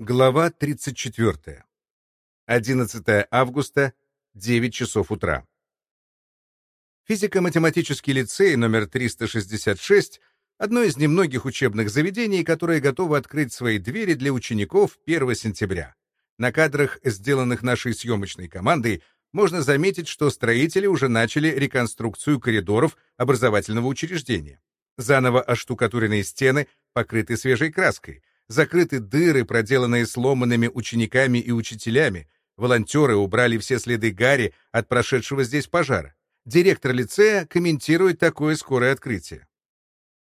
Глава 34. 11 августа, 9 часов утра. Физико-математический лицей номер 366 — одно из немногих учебных заведений, которое готово открыть свои двери для учеников 1 сентября. На кадрах, сделанных нашей съемочной командой, можно заметить, что строители уже начали реконструкцию коридоров образовательного учреждения. Заново оштукатуренные стены покрыты свежей краской — закрыты дыры, проделанные сломанными учениками и учителями. Волонтеры убрали все следы гари от прошедшего здесь пожара. Директор лицея комментирует такое скорое открытие.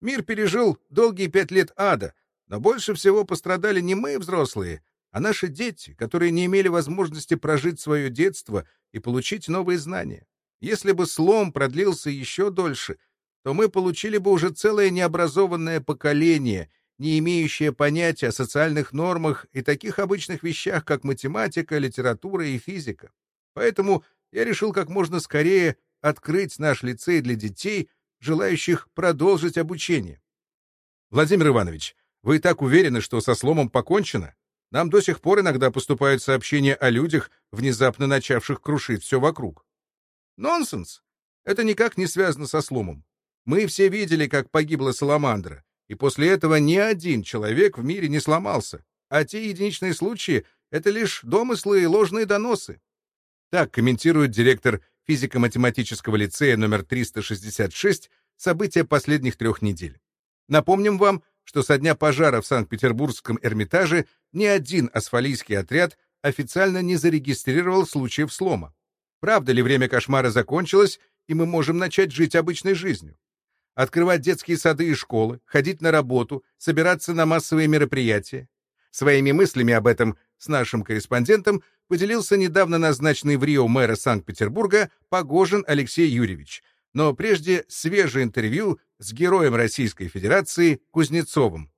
Мир пережил долгие пять лет ада, но больше всего пострадали не мы, взрослые, а наши дети, которые не имели возможности прожить свое детство и получить новые знания. Если бы слом продлился еще дольше, то мы получили бы уже целое необразованное поколение, не имеющая понятия о социальных нормах и таких обычных вещах, как математика, литература и физика. Поэтому я решил как можно скорее открыть наш лицей для детей, желающих продолжить обучение. Владимир Иванович, вы так уверены, что со сломом покончено? Нам до сих пор иногда поступают сообщения о людях, внезапно начавших крушить все вокруг. Нонсенс! Это никак не связано со сломом. Мы все видели, как погибла Саламандра, и после этого ни один человек в мире не сломался, а те единичные случаи — это лишь домыслы и ложные доносы. Так комментирует директор физико-математического лицея номер 366 события последних трех недель. Напомним вам, что со дня пожара в Санкт-Петербургском Эрмитаже ни один асфалийский отряд официально не зарегистрировал случаев слома. Правда ли время кошмара закончилось, и мы можем начать жить обычной жизнью? Открывать детские сады и школы, ходить на работу, собираться на массовые мероприятия. Своими мыслями об этом с нашим корреспондентом поделился недавно назначенный в Рио мэра Санкт-Петербурга Погожин Алексей Юрьевич, но прежде свежее интервью с героем Российской Федерации Кузнецовым.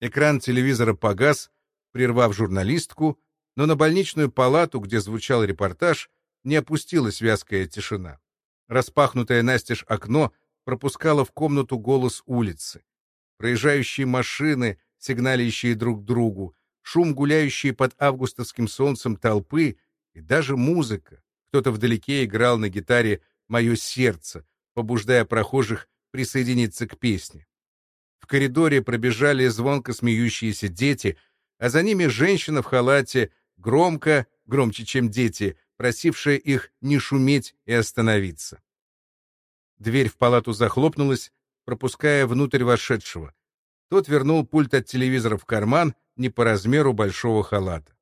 Экран телевизора погас, прервав журналистку, но на больничную палату, где звучал репортаж, не опустилась вязкая тишина. Распахнутое настежь окно пропускала в комнату голос улицы. Проезжающие машины, сигналящие друг другу, шум гуляющей под августовским солнцем толпы и даже музыка. Кто-то вдалеке играл на гитаре «Мое сердце», побуждая прохожих присоединиться к песне. В коридоре пробежали звонко смеющиеся дети, а за ними женщина в халате, громко, громче, чем дети, просившая их не шуметь и остановиться. Дверь в палату захлопнулась, пропуская внутрь вошедшего. Тот вернул пульт от телевизора в карман, не по размеру большого халата.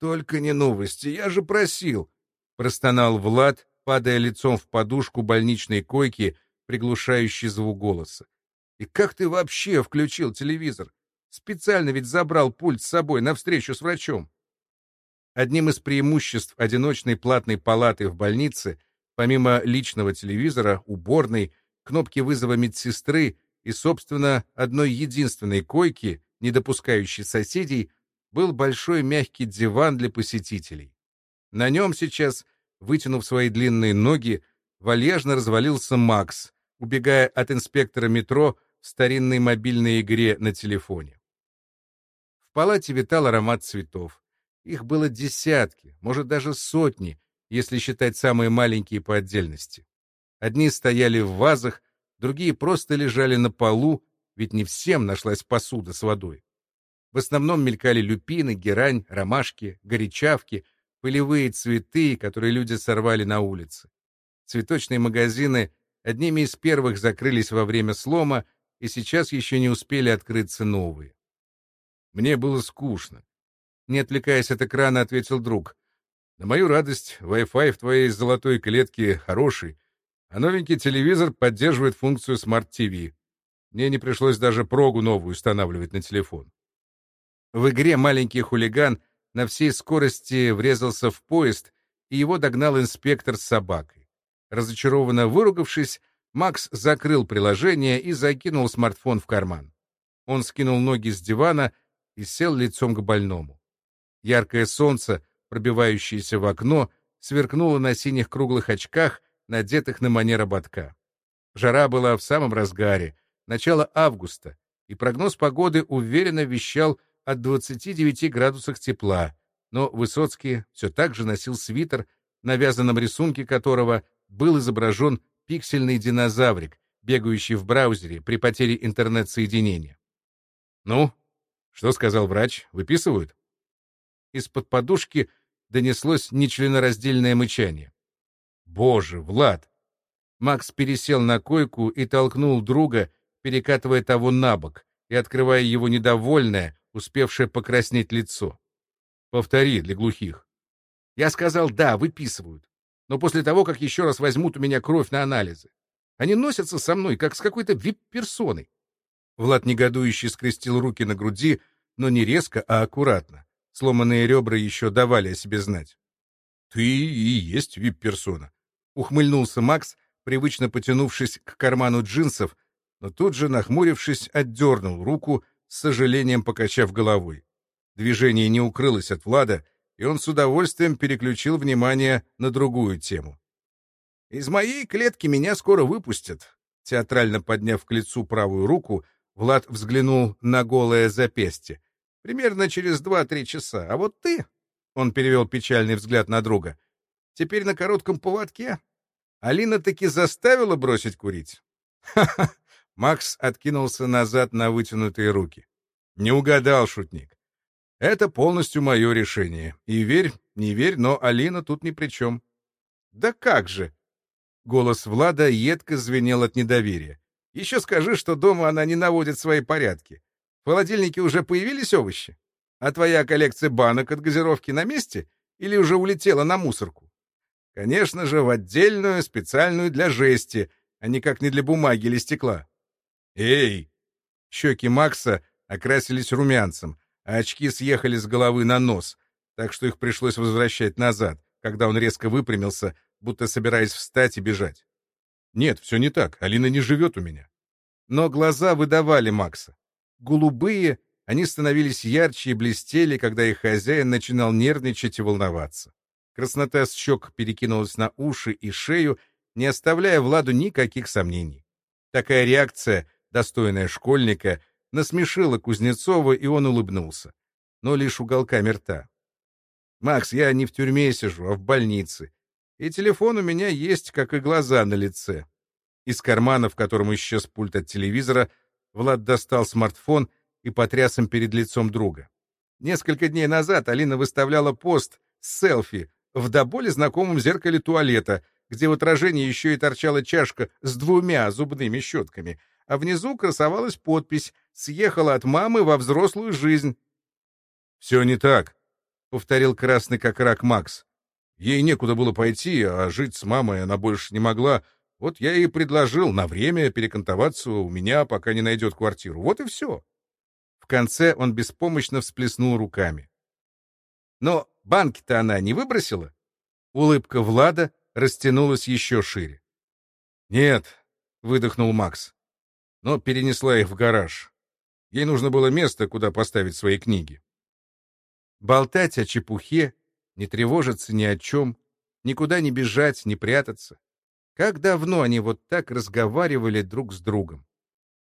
«Только не новости, я же просил!» — простонал Влад, падая лицом в подушку больничной койки, приглушающий звук голоса. «И как ты вообще включил телевизор? Специально ведь забрал пульт с собой на встречу с врачом!» Одним из преимуществ одиночной платной палаты в больнице Помимо личного телевизора, уборной, кнопки вызова медсестры и, собственно, одной единственной койки, не допускающей соседей, был большой мягкий диван для посетителей. На нем сейчас, вытянув свои длинные ноги, вальяжно развалился Макс, убегая от инспектора метро в старинной мобильной игре на телефоне. В палате витал аромат цветов. Их было десятки, может, даже сотни, если считать самые маленькие по отдельности. Одни стояли в вазах, другие просто лежали на полу, ведь не всем нашлась посуда с водой. В основном мелькали люпины, герань, ромашки, горячавки, полевые цветы, которые люди сорвали на улице. Цветочные магазины одними из первых закрылись во время слома, и сейчас еще не успели открыться новые. Мне было скучно. Не отвлекаясь от экрана, ответил друг. На мою радость, Wi-Fi в твоей золотой клетке хороший, а новенький телевизор поддерживает функцию Smart TV. Мне не пришлось даже прогу новую устанавливать на телефон. В игре маленький хулиган на всей скорости врезался в поезд, и его догнал инспектор с собакой. Разочарованно выругавшись, Макс закрыл приложение и закинул смартфон в карман. Он скинул ноги с дивана и сел лицом к больному. Яркое солнце пробивающееся в окно, сверкнуло на синих круглых очках, надетых на манер ободка. Жара была в самом разгаре, начало августа, и прогноз погоды уверенно вещал от 29 градусах тепла, но Высоцкий все так же носил свитер, на вязаном рисунке которого был изображен пиксельный динозаврик, бегающий в браузере при потере интернет-соединения. «Ну, что сказал врач? Выписывают?» Из-под подушки донеслось нечленораздельное мычание. «Боже, Влад!» Макс пересел на койку и толкнул друга, перекатывая того на бок и открывая его недовольное, успевшее покраснеть лицо. «Повтори для глухих». Я сказал «да, выписывают», но после того, как еще раз возьмут у меня кровь на анализы. Они носятся со мной, как с какой-то вип-персоной. Влад негодующе скрестил руки на груди, но не резко, а аккуратно. Сломанные ребра еще давали о себе знать. «Ты и есть вип-персона», — ухмыльнулся Макс, привычно потянувшись к карману джинсов, но тут же, нахмурившись, отдернул руку, с сожалением покачав головой. Движение не укрылось от Влада, и он с удовольствием переключил внимание на другую тему. «Из моей клетки меня скоро выпустят», — театрально подняв к лицу правую руку, Влад взглянул на голое запястье. Примерно через два-три часа. А вот ты, — он перевел печальный взгляд на друга, — теперь на коротком поводке. Алина таки заставила бросить курить. Ха-ха! Макс откинулся назад на вытянутые руки. Не угадал, шутник. Это полностью мое решение. И верь, не верь, но Алина тут ни при чем. Да как же! Голос Влада едко звенел от недоверия. Еще скажи, что дома она не наводит свои порядки. В холодильнике уже появились овощи? А твоя коллекция банок от газировки на месте или уже улетела на мусорку? Конечно же, в отдельную, специальную для жести, а никак не для бумаги или стекла. Эй! Щеки Макса окрасились румянцем, а очки съехали с головы на нос, так что их пришлось возвращать назад, когда он резко выпрямился, будто собираясь встать и бежать. Нет, все не так, Алина не живет у меня. Но глаза выдавали Макса. Голубые, они становились ярче и блестели, когда их хозяин начинал нервничать и волноваться. Краснота с щек перекинулась на уши и шею, не оставляя Владу никаких сомнений. Такая реакция, достойная школьника, насмешила Кузнецова, и он улыбнулся. Но лишь уголками рта. «Макс, я не в тюрьме сижу, а в больнице. И телефон у меня есть, как и глаза на лице». Из кармана, в котором исчез пульт от телевизора, Влад достал смартфон и потряс им перед лицом друга. Несколько дней назад Алина выставляла пост с селфи в до боли знакомом зеркале туалета, где в отражении еще и торчала чашка с двумя зубными щетками, а внизу красовалась подпись «Съехала от мамы во взрослую жизнь». «Все не так», — повторил красный как рак Макс. «Ей некуда было пойти, а жить с мамой она больше не могла, вот я и предложил на время перекантоваться у меня, пока не найдет квартиру. Вот и все. В конце он беспомощно всплеснул руками. Но банки-то она не выбросила? Улыбка Влада растянулась еще шире. «Нет», — выдохнул Макс, — «но перенесла их в гараж. Ей нужно было место, куда поставить свои книги». Болтать о чепухе, не тревожиться ни о чем, никуда не бежать, не прятаться. Как давно они вот так разговаривали друг с другом?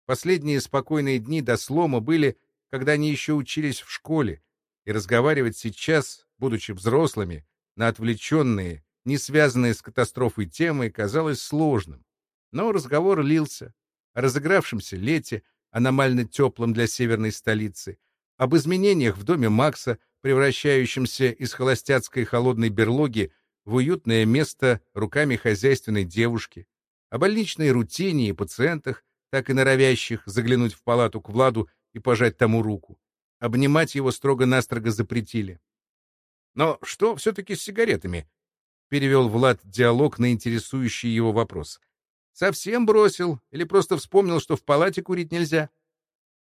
Последние спокойные дни до слома были, когда они еще учились в школе, и разговаривать сейчас, будучи взрослыми, на отвлеченные, не связанные с катастрофой темы, казалось сложным. Но разговор лился о разыгравшемся лете, аномально теплом для северной столицы, об изменениях в доме Макса, превращающемся из холостяцкой холодной берлоги в уютное место руками хозяйственной девушки, о больничной рутине и пациентах, так и норовящих заглянуть в палату к Владу и пожать тому руку. Обнимать его строго-настрого запретили. «Но что все-таки с сигаретами?» — перевел Влад диалог на интересующий его вопрос. «Совсем бросил или просто вспомнил, что в палате курить нельзя?»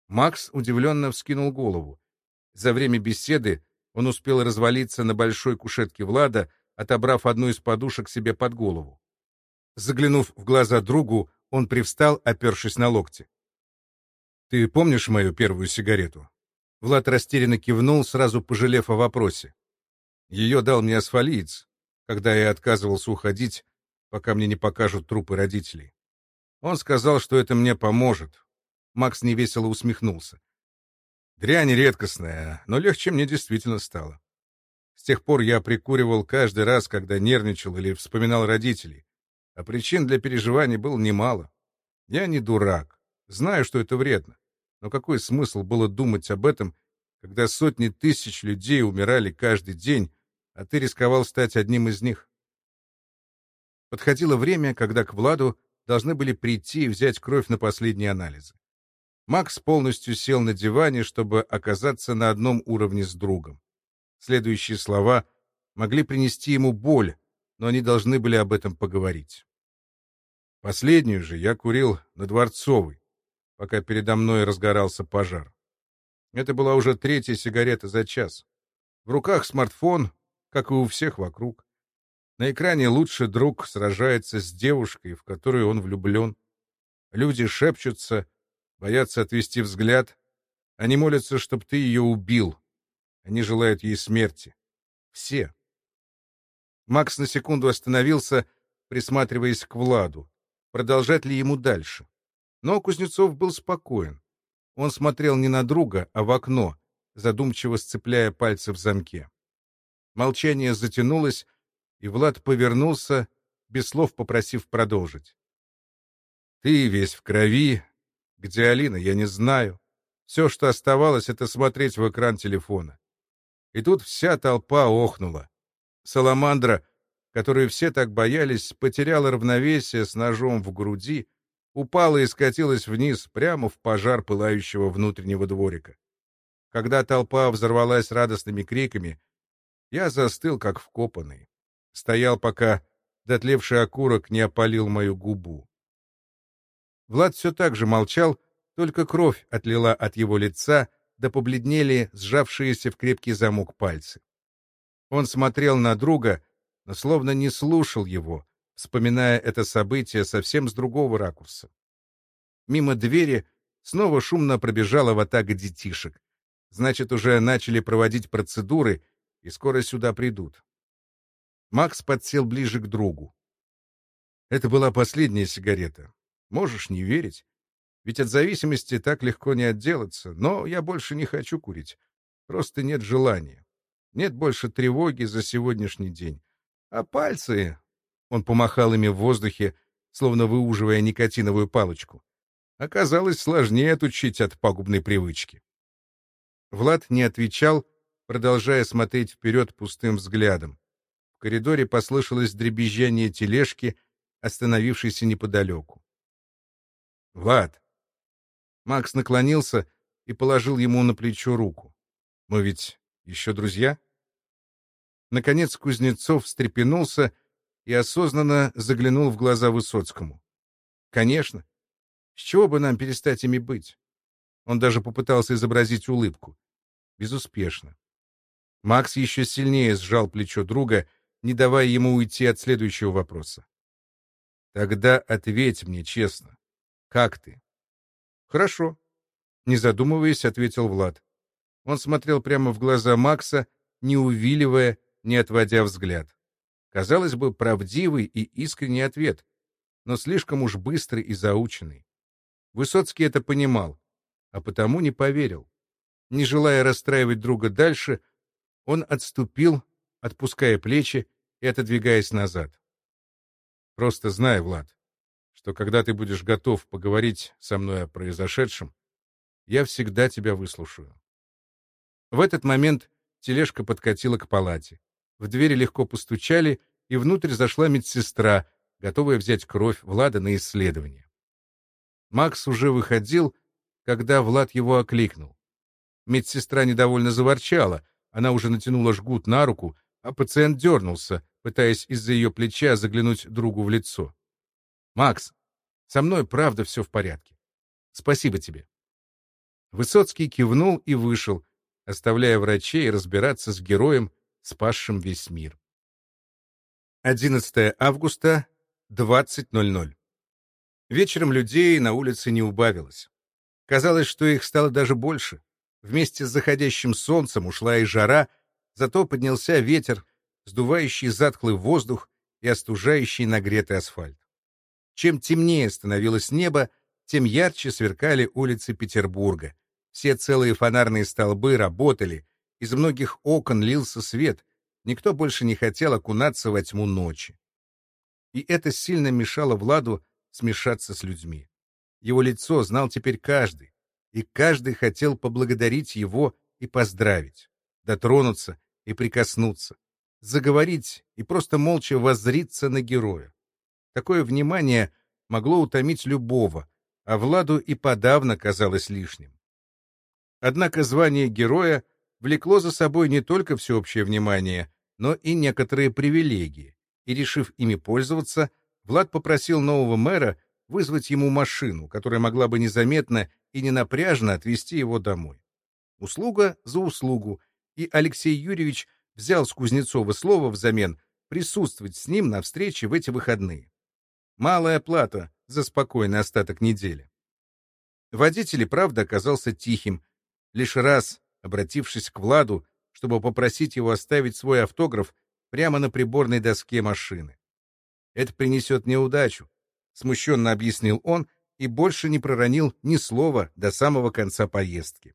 Макс удивленно вскинул голову. За время беседы он успел развалиться на большой кушетке Влада, отобрав одну из подушек себе под голову. Заглянув в глаза другу, он привстал, опершись на локти. «Ты помнишь мою первую сигарету?» Влад растерянно кивнул, сразу пожалев о вопросе. «Ее дал мне асфалиец, когда я отказывался уходить, пока мне не покажут трупы родителей. Он сказал, что это мне поможет». Макс невесело усмехнулся. Дрянь редкостная, но легче мне действительно стало. С тех пор я прикуривал каждый раз, когда нервничал или вспоминал родителей. А причин для переживаний было немало. Я не дурак. Знаю, что это вредно. Но какой смысл было думать об этом, когда сотни тысяч людей умирали каждый день, а ты рисковал стать одним из них? Подходило время, когда к Владу должны были прийти и взять кровь на последние анализы. Макс полностью сел на диване, чтобы оказаться на одном уровне с другом. Следующие слова могли принести ему боль, но они должны были об этом поговорить. Последнюю же я курил на Дворцовой, пока передо мной разгорался пожар. Это была уже третья сигарета за час. В руках смартфон, как и у всех вокруг. На экране лучший друг сражается с девушкой, в которую он влюблен. Люди шепчутся, боятся отвести взгляд. Они молятся, чтобы ты ее убил. Они желают ей смерти. Все. Макс на секунду остановился, присматриваясь к Владу. Продолжать ли ему дальше? Но Кузнецов был спокоен. Он смотрел не на друга, а в окно, задумчиво сцепляя пальцы в замке. Молчание затянулось, и Влад повернулся, без слов попросив продолжить. «Ты весь в крови. Где Алина, я не знаю. Все, что оставалось, это смотреть в экран телефона. И тут вся толпа охнула. Саламандра, которую все так боялись, потеряла равновесие с ножом в груди упала и скатилась вниз, прямо в пожар пылающего внутреннего дворика. Когда толпа взорвалась радостными криками, я застыл, как вкопанный. Стоял, пока дотлевший окурок не опалил мою губу. Влад все так же молчал, только кровь отлила от его лица, да побледнели сжавшиеся в крепкий замок пальцы. Он смотрел на друга, но словно не слушал его, вспоминая это событие совсем с другого ракурса. Мимо двери снова шумно пробежала ватага детишек. Значит, уже начали проводить процедуры, и скоро сюда придут. Макс подсел ближе к другу. Это была последняя сигарета. Можешь не верить. Ведь от зависимости так легко не отделаться. Но я больше не хочу курить. Просто нет желания. Нет больше тревоги за сегодняшний день. А пальцы, он помахал ими в воздухе, словно выуживая никотиновую палочку. Оказалось сложнее отучить от пагубной привычки. Влад не отвечал, продолжая смотреть вперед пустым взглядом. В коридоре послышалось дребезжание тележки, остановившейся неподалеку. «Влад!» Макс наклонился и положил ему на плечо руку. «Мы ведь еще друзья?» Наконец Кузнецов встрепенулся и осознанно заглянул в глаза Высоцкому. «Конечно. С чего бы нам перестать ими быть?» Он даже попытался изобразить улыбку. Безуспешно. Макс еще сильнее сжал плечо друга, не давая ему уйти от следующего вопроса. «Тогда ответь мне честно. Как ты?» «Хорошо», — не задумываясь, ответил Влад. Он смотрел прямо в глаза Макса, не увиливая, не отводя взгляд. Казалось бы, правдивый и искренний ответ, но слишком уж быстрый и заученный. Высоцкий это понимал, а потому не поверил. Не желая расстраивать друга дальше, он отступил, отпуская плечи и отодвигаясь назад. «Просто знай, Влад, что когда ты будешь готов поговорить со мной о произошедшем, я всегда тебя выслушаю». В этот момент тележка подкатила к палате. В двери легко постучали, и внутрь зашла медсестра, готовая взять кровь Влада на исследование. Макс уже выходил, когда Влад его окликнул. Медсестра недовольно заворчала, она уже натянула жгут на руку, а пациент дернулся, пытаясь из-за ее плеча заглянуть другу в лицо. «Макс, со мной правда все в порядке. Спасибо тебе». Высоцкий кивнул и вышел, оставляя врачей разбираться с героем, спасшим весь мир. 11 августа, 20.00. Вечером людей на улице не убавилось. Казалось, что их стало даже больше. Вместе с заходящим солнцем ушла и жара, зато поднялся ветер, сдувающий затхлый воздух и остужающий нагретый асфальт. Чем темнее становилось небо, тем ярче сверкали улицы Петербурга, Все целые фонарные столбы работали, из многих окон лился свет, никто больше не хотел окунаться во тьму ночи. И это сильно мешало Владу смешаться с людьми. Его лицо знал теперь каждый, и каждый хотел поблагодарить его и поздравить, дотронуться и прикоснуться, заговорить и просто молча воззриться на героя. Такое внимание могло утомить любого, а Владу и подавно казалось лишним. Однако звание героя влекло за собой не только всеобщее внимание, но и некоторые привилегии, и, решив ими пользоваться, Влад попросил нового мэра вызвать ему машину, которая могла бы незаметно и ненапряжно отвезти его домой. Услуга за услугу, и Алексей Юрьевич взял с Кузнецова слово взамен присутствовать с ним на встрече в эти выходные. Малая плата за спокойный остаток недели. Водитель, правда, оказался тихим. Лишь раз, обратившись к Владу, чтобы попросить его оставить свой автограф прямо на приборной доске машины. «Это принесет неудачу», — смущенно объяснил он и больше не проронил ни слова до самого конца поездки.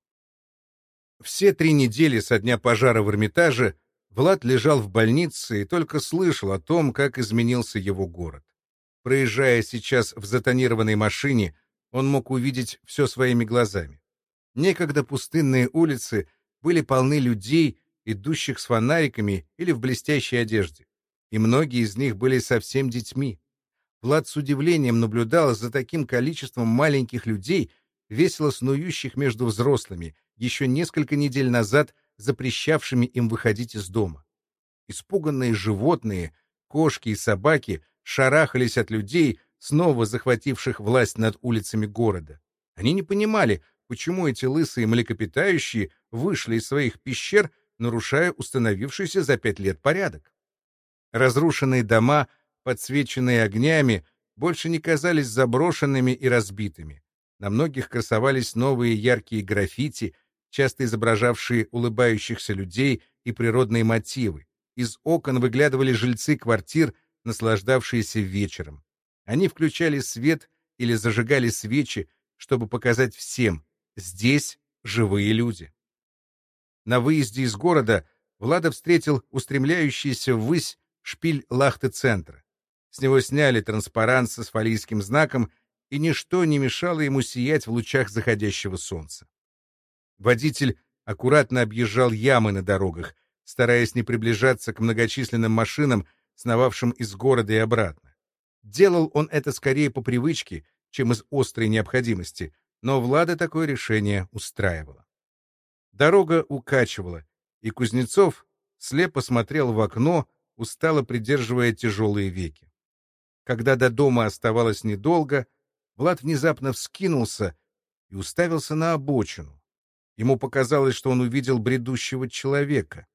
Все три недели со дня пожара в Эрмитаже Влад лежал в больнице и только слышал о том, как изменился его город. Проезжая сейчас в затонированной машине, он мог увидеть все своими глазами. Некогда пустынные улицы были полны людей, идущих с фонариками или в блестящей одежде, и многие из них были совсем детьми. Влад с удивлением наблюдал за таким количеством маленьких людей, весело снующих между взрослыми, еще несколько недель назад запрещавшими им выходить из дома. Испуганные животные, кошки и собаки шарахались от людей, снова захвативших власть над улицами города. Они не понимали, почему эти лысые млекопитающие вышли из своих пещер, нарушая установившийся за пять лет порядок. Разрушенные дома, подсвеченные огнями, больше не казались заброшенными и разбитыми. На многих красовались новые яркие граффити, часто изображавшие улыбающихся людей и природные мотивы. Из окон выглядывали жильцы квартир, наслаждавшиеся вечером. Они включали свет или зажигали свечи, чтобы показать всем — здесь живые люди. На выезде из города Влада встретил устремляющийся ввысь шпиль Лахты-центра. С него сняли транспарант с фалийским знаком, и ничто не мешало ему сиять в лучах заходящего солнца. Водитель аккуратно объезжал ямы на дорогах, стараясь не приближаться к многочисленным машинам, сновавшим из города и обратно. Делал он это скорее по привычке, чем из острой необходимости, но Влада такое решение устраивало. Дорога укачивала, и Кузнецов слепо смотрел в окно, устало придерживая тяжелые веки. Когда до дома оставалось недолго, Влад внезапно вскинулся и уставился на обочину. Ему показалось, что он увидел бредущего человека.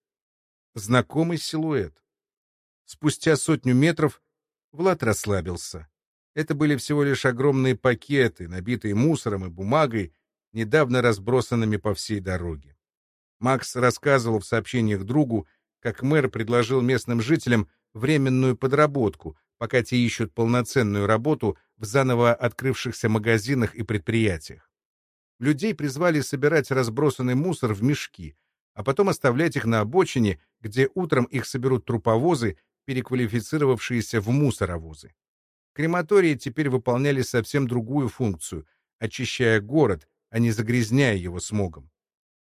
Знакомый силуэт. Спустя сотню метров Влад расслабился. Это были всего лишь огромные пакеты, набитые мусором и бумагой, недавно разбросанными по всей дороге. Макс рассказывал в сообщениях другу, как мэр предложил местным жителям временную подработку, пока те ищут полноценную работу в заново открывшихся магазинах и предприятиях. Людей призвали собирать разбросанный мусор в мешки, а потом оставлять их на обочине, где утром их соберут труповозы, переквалифицировавшиеся в мусоровозы. Крематории теперь выполняли совсем другую функцию, очищая город, а не загрязняя его смогом.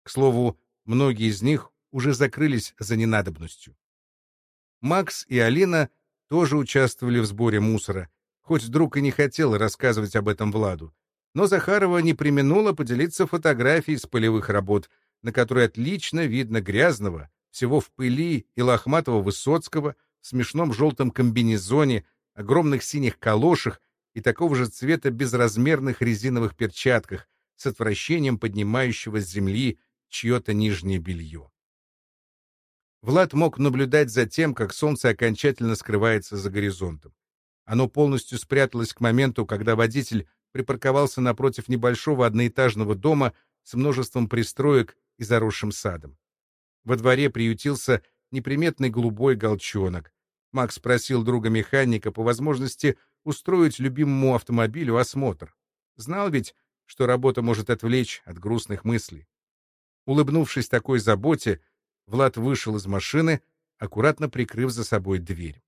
К слову, многие из них уже закрылись за ненадобностью. Макс и Алина тоже участвовали в сборе мусора, хоть друг и не хотел рассказывать об этом Владу. Но Захарова не применула поделиться фотографией с полевых работ, на которой отлично видно грязного, всего в пыли и лохматого Высоцкого в смешном желтом комбинезоне, огромных синих калошах и такого же цвета безразмерных резиновых перчатках с отвращением поднимающего с земли чье-то нижнее белье. Влад мог наблюдать за тем, как солнце окончательно скрывается за горизонтом. Оно полностью спряталось к моменту, когда водитель припарковался напротив небольшого одноэтажного дома с множеством пристроек и заросшим садом. Во дворе приютился неприметный голубой голчонок. Макс просил друга-механика по возможности устроить любимому автомобилю осмотр. Знал ведь, что работа может отвлечь от грустных мыслей. Улыбнувшись такой заботе, Влад вышел из машины, аккуратно прикрыв за собой дверь.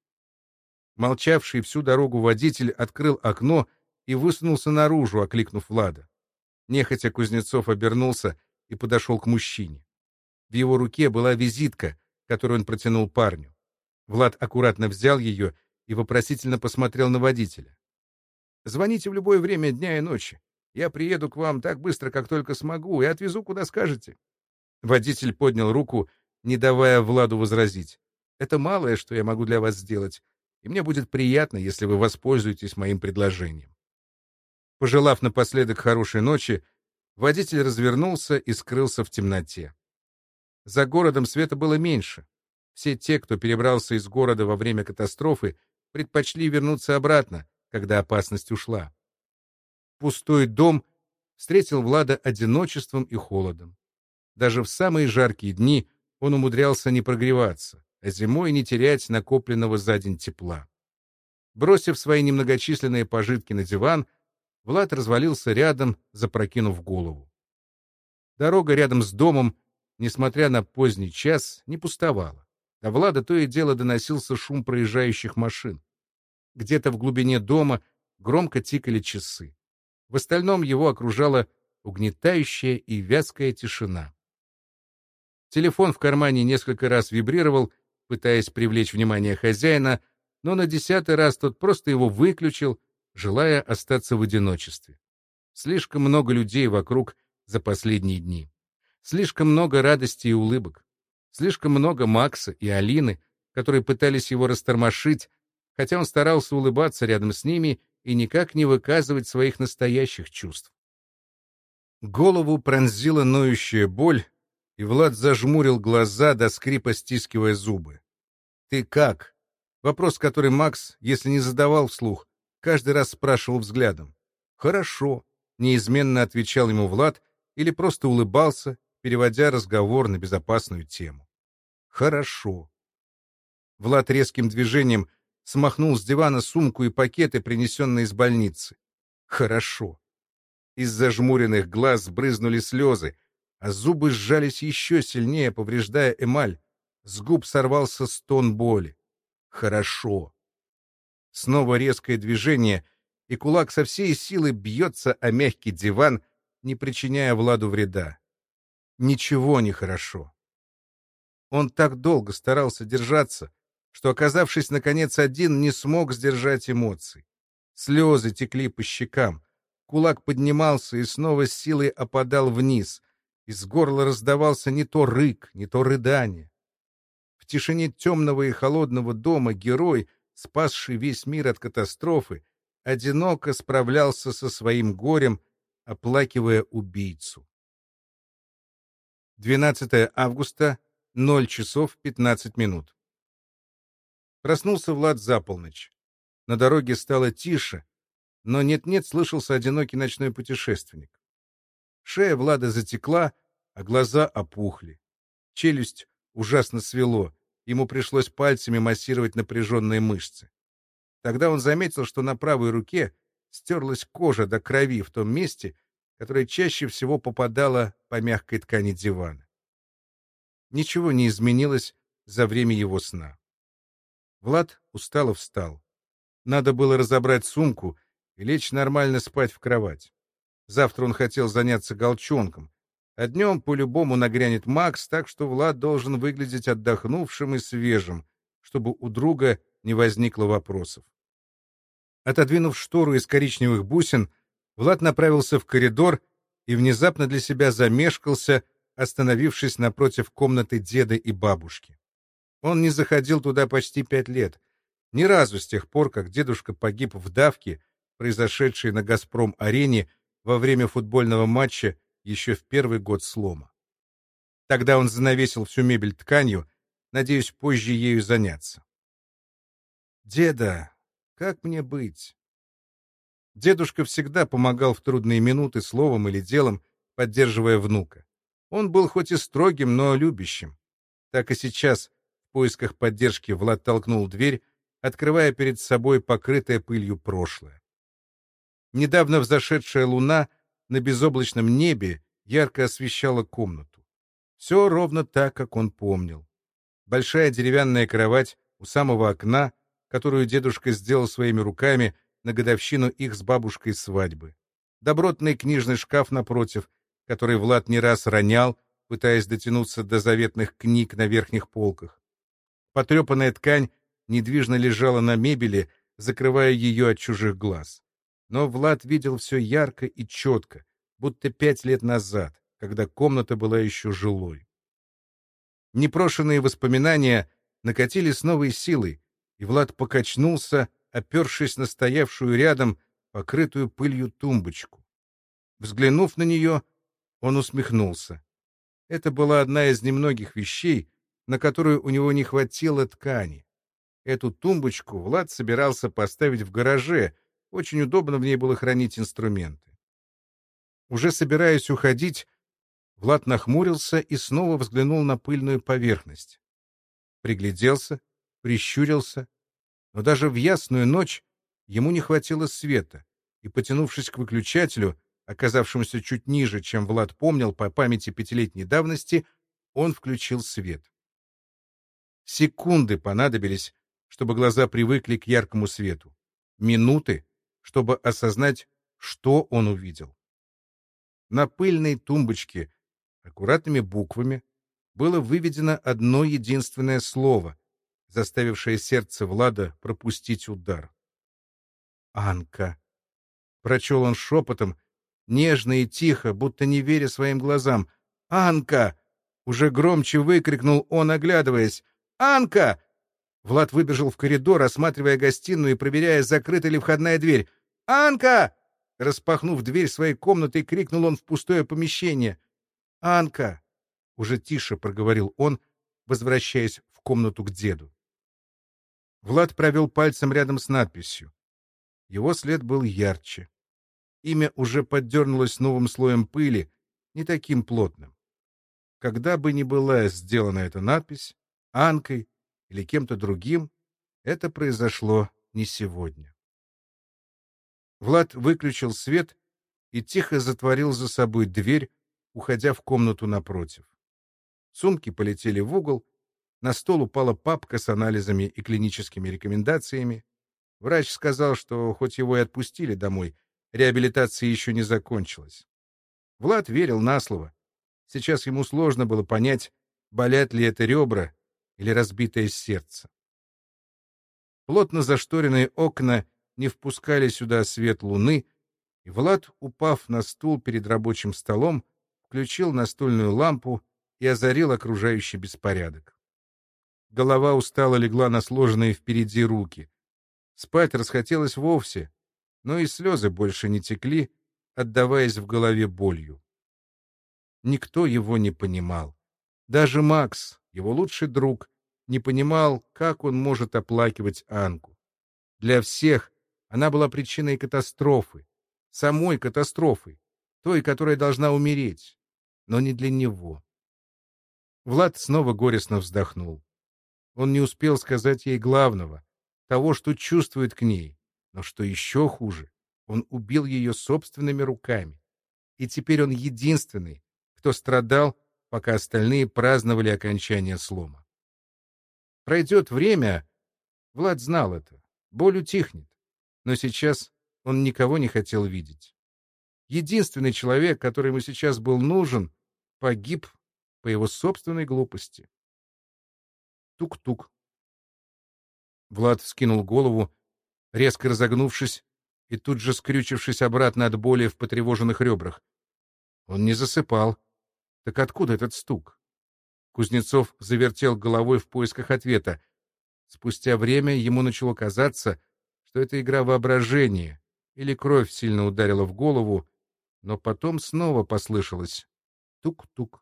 Молчавший всю дорогу водитель открыл окно и высунулся наружу, окликнув Влада. Нехотя Кузнецов обернулся и подошел к мужчине. В его руке была визитка, которую он протянул парню. Влад аккуратно взял ее и вопросительно посмотрел на водителя. «Звоните в любое время дня и ночи. Я приеду к вам так быстро, как только смогу, и отвезу, куда скажете». Водитель поднял руку, не давая Владу возразить. «Это малое, что я могу для вас сделать, и мне будет приятно, если вы воспользуетесь моим предложением». Пожелав напоследок хорошей ночи, водитель развернулся и скрылся в темноте. За городом света было меньше. Все те, кто перебрался из города во время катастрофы, предпочли вернуться обратно, когда опасность ушла. Пустой дом встретил Влада одиночеством и холодом. Даже в самые жаркие дни он умудрялся не прогреваться, а зимой не терять накопленного за день тепла. Бросив свои немногочисленные пожитки на диван, Влад развалился рядом, запрокинув голову. Дорога рядом с домом, несмотря на поздний час, не пустовала. До Влада то и дело доносился шум проезжающих машин. Где-то в глубине дома громко тикали часы. В остальном его окружала угнетающая и вязкая тишина. Телефон в кармане несколько раз вибрировал, пытаясь привлечь внимание хозяина, но на десятый раз тот просто его выключил, желая остаться в одиночестве. Слишком много людей вокруг за последние дни. Слишком много радости и улыбок. Слишком много Макса и Алины, которые пытались его растормошить, хотя он старался улыбаться рядом с ними и никак не выказывать своих настоящих чувств. Голову пронзила ноющая боль, и Влад зажмурил глаза до скрипа, стискивая зубы. «Ты как?» Вопрос, который Макс, если не задавал вслух, каждый раз спрашивал взглядом. «Хорошо», — неизменно отвечал ему Влад или просто улыбался, переводя разговор на безопасную тему. «Хорошо». Влад резким движением смахнул с дивана сумку и пакеты, принесенные из больницы. «Хорошо». Из зажмуренных глаз брызнули слезы, а зубы сжались еще сильнее, повреждая эмаль. С губ сорвался стон боли. «Хорошо». Снова резкое движение, и кулак со всей силы бьется о мягкий диван, не причиняя Владу вреда. Ничего не хорошо. Он так долго старался держаться, что, оказавшись, наконец, один, не смог сдержать эмоций. Слезы текли по щекам. Кулак поднимался и снова с силой опадал вниз. Из горла раздавался не то рык, не то рыдание. В тишине темного и холодного дома герой — спасший весь мир от катастрофы, одиноко справлялся со своим горем, оплакивая убийцу. 12 августа, 0 часов 15 минут. Проснулся Влад за полночь. На дороге стало тише, но нет-нет слышался одинокий ночной путешественник. Шея Влада затекла, а глаза опухли. Челюсть ужасно свело, ему пришлось пальцами массировать напряженные мышцы. Тогда он заметил, что на правой руке стерлась кожа до крови в том месте, которое чаще всего попадало по мягкой ткани дивана. Ничего не изменилось за время его сна. Влад устало встал. Надо было разобрать сумку и лечь нормально спать в кровать. Завтра он хотел заняться голчонком, а днем по-любому нагрянет Макс, так что Влад должен выглядеть отдохнувшим и свежим, чтобы у друга не возникло вопросов. Отодвинув штору из коричневых бусин, Влад направился в коридор и внезапно для себя замешкался, остановившись напротив комнаты деда и бабушки. Он не заходил туда почти пять лет, ни разу с тех пор, как дедушка погиб в давке, произошедшей на «Газпром-арене» во время футбольного матча еще в первый год слома. Тогда он занавесил всю мебель тканью, надеясь позже ею заняться. «Деда, как мне быть?» Дедушка всегда помогал в трудные минуты словом или делом, поддерживая внука. Он был хоть и строгим, но любящим. Так и сейчас, в поисках поддержки, Влад толкнул дверь, открывая перед собой покрытое пылью прошлое. Недавно взошедшая луна — на безоблачном небе ярко освещала комнату. Все ровно так, как он помнил. Большая деревянная кровать у самого окна, которую дедушка сделал своими руками на годовщину их с бабушкой свадьбы. Добротный книжный шкаф напротив, который Влад не раз ронял, пытаясь дотянуться до заветных книг на верхних полках. Потрепанная ткань недвижно лежала на мебели, закрывая ее от чужих глаз. Но Влад видел все ярко и четко, будто пять лет назад, когда комната была еще жилой. Непрошенные воспоминания накатили с новой силой, и Влад покачнулся, опершись на стоявшую рядом покрытую пылью тумбочку. Взглянув на нее, он усмехнулся. Это была одна из немногих вещей, на которую у него не хватило ткани. Эту тумбочку Влад собирался поставить в гараже, очень удобно в ней было хранить инструменты. Уже собираясь уходить, Влад нахмурился и снова взглянул на пыльную поверхность. Пригляделся, прищурился, но даже в ясную ночь ему не хватило света, и, потянувшись к выключателю, оказавшемуся чуть ниже, чем Влад помнил по памяти пятилетней давности, он включил свет. Секунды понадобились, чтобы глаза привыкли к яркому свету. Минуты, чтобы осознать, что он увидел. На пыльной тумбочке аккуратными буквами было выведено одно единственное слово, заставившее сердце Влада пропустить удар. «Анка!» Прочел он шепотом, нежно и тихо, будто не веря своим глазам. «Анка!» Уже громче выкрикнул он, оглядываясь. «Анка!» Влад выбежал в коридор, осматривая гостиную и проверяя, закрыта ли входная дверь. «Анка!» Распахнув дверь своей комнаты, крикнул он в пустое помещение. «Анка!» — уже тише проговорил он, возвращаясь в комнату к деду. Влад провел пальцем рядом с надписью. Его след был ярче. Имя уже поддернулось новым слоем пыли, не таким плотным. Когда бы ни была сделана эта надпись, Анкой или кем-то другим, это произошло не сегодня. Влад выключил свет и тихо затворил за собой дверь, уходя в комнату напротив. Сумки полетели в угол, на стол упала папка с анализами и клиническими рекомендациями. Врач сказал, что хоть его и отпустили домой, реабилитация еще не закончилась. Влад верил на слово. Сейчас ему сложно было понять, болят ли это ребра или разбитое сердце. Плотно зашторенные окна не впускали сюда свет луны, и Влад, упав на стул перед рабочим столом, включил настольную лампу и озарил окружающий беспорядок. Голова устало легла на сложенные впереди руки. Спать расхотелось вовсе, но и слезы больше не текли, отдаваясь в голове болью. Никто его не понимал. Даже Макс, его лучший друг, не понимал, как он может оплакивать Анку. Для всех она была причиной катастрофы, самой катастрофы, той, которая должна умереть, но не для него. Влад снова горестно вздохнул. Он не успел сказать ей главного, того, что чувствует к ней, но что еще хуже, он убил ее собственными руками. И теперь он единственный, кто страдал пока остальные праздновали окончание слома. Пройдет время, Влад знал это, боль утихнет, но сейчас он никого не хотел видеть. Единственный человек, который ему сейчас был нужен, погиб по его собственной глупости. Тук-тук. Влад вскинул голову, резко разогнувшись и тут же скрючившись обратно от боли в потревоженных ребрах. Он не засыпал, так откуда этот стук? Кузнецов завертел головой в поисках ответа. Спустя время ему начало казаться, что это игра воображения, или кровь сильно ударила в голову, но потом снова послышалось тук-тук.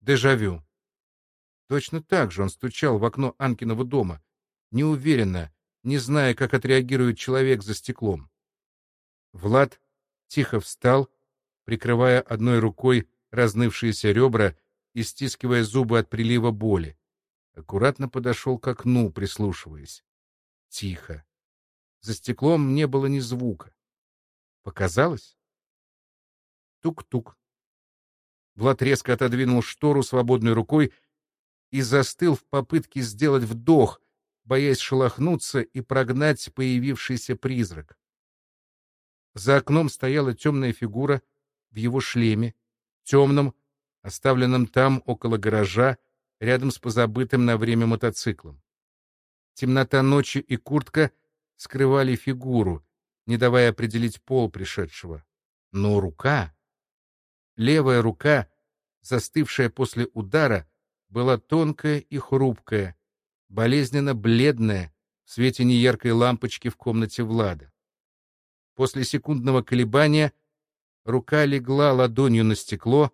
Дежавю. Точно так же он стучал в окно Анкиного дома, неуверенно, не зная, как отреагирует человек за стеклом. Влад тихо встал, прикрывая одной рукой разнывшиеся ребра и стискивая зубы от прилива боли. Аккуратно подошел к окну, прислушиваясь. Тихо. За стеклом не было ни звука. Показалось? Тук-тук. Влад резко отодвинул штору свободной рукой и застыл в попытке сделать вдох, боясь шелохнуться и прогнать появившийся призрак. За окном стояла темная фигура в его шлеме, темном, оставленном там, около гаража, рядом с позабытым на время мотоциклом. Темнота ночи и куртка скрывали фигуру, не давая определить пол пришедшего. Но рука, левая рука, застывшая после удара, была тонкая и хрупкая, болезненно бледная в свете неяркой лампочки в комнате Влада. После секундного колебания рука легла ладонью на стекло,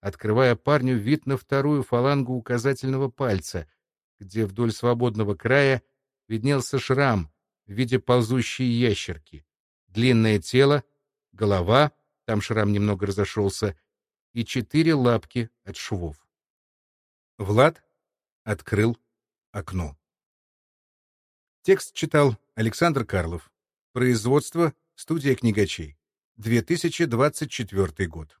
открывая парню вид на вторую фалангу указательного пальца, где вдоль свободного края виднелся шрам в виде ползущей ящерки, длинное тело, голова, там шрам немного разошелся, и четыре лапки от швов. Влад открыл окно. Текст читал Александр Карлов. Производство Студия книгачей. 2024 год.